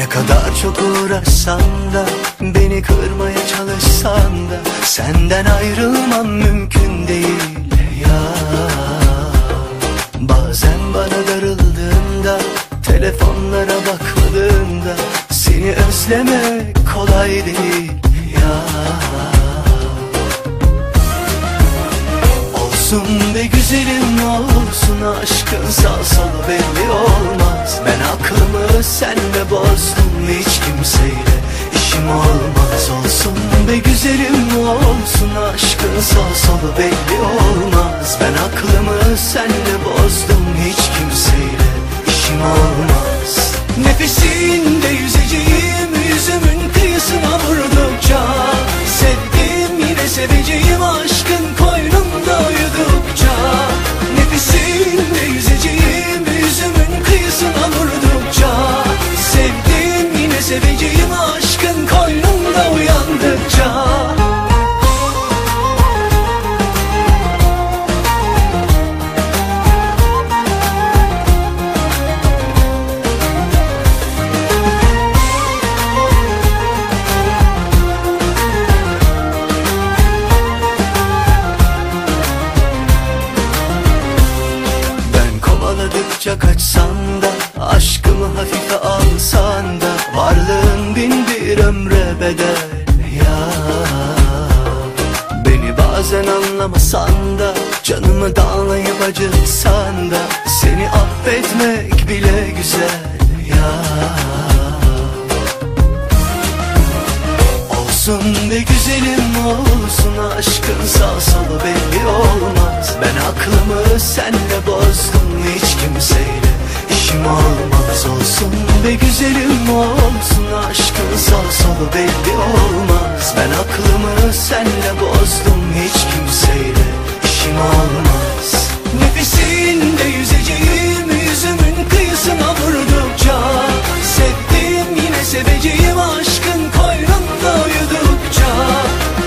Ne kadar çok uğraşsan da Beni kırmaya çalışsan da Senden ayrılmam mümkün değil ya. Bazen bana darıldığında Telefonlara bakmadığında Seni özlemek kolay değil ya. Olsun be güzelim olsun aşkın sağ solu belli olmaz Ben aklımı senle bozdum hiç kimseyle. İşim olmaz Olsun be güzelim olsun aşkın sağ solu belli olmaz. Ben aklımı senle bozdum hiç kimseyle. İşim olmaz seveceğim aşkın koynunda uyandıkça. Ben kovaladıkça kaçsan da Aşkımı hafife alsan da Varlığın bin bir ömre bedel ya. Beni bazen anlamasan da Canımı dağlayıp acıtsan da Seni affetmek bile güzel ya. Olsun be güzelim olsun aşkın sağ solu belli olmaz. Ben aklımı senle bozdum hiç solu belli olmaz. Ben aklımı senle bozdum. Hiç kimseyle işim olmaz. Nefesinde yüzeceğim yüzümün kıyısına vurdukça Sevdim yine seveceğim aşkın koynunda uyudukça.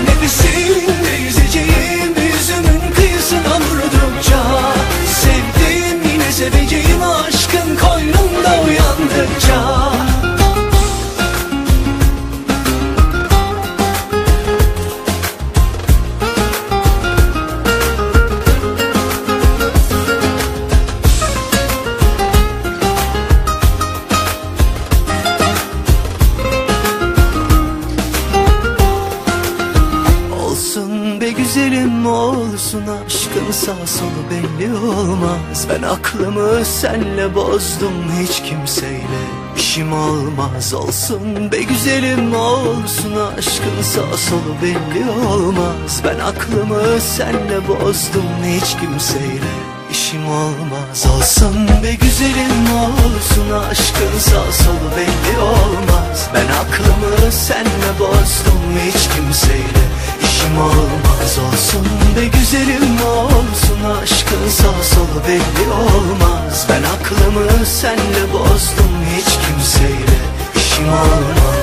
Nefesinde yüzeceğim yüzümün kıyısına vurdukça Sevdim yine seveceğim aşkın koynunda uyandıkça olsun aşkın sağ solu belli olmaz. Ben aklımı senle bozdum hiç kimseyle işim olmaz. Olsun be güzelim olsun aşkın sağ solu belli olmaz. Ben aklımı senle bozdum hiç kimseyle işim olmaz. Olsun be güzelim olsun aşkın sağ solu belli olmaz. Ben aklımı senle bozdum hiç kimseyle işim olmaz Olsun be güzelim olsun aşkın sağ solu belli olmaz. Ben aklımı senle bozdum hiç kimseyle işim olmaz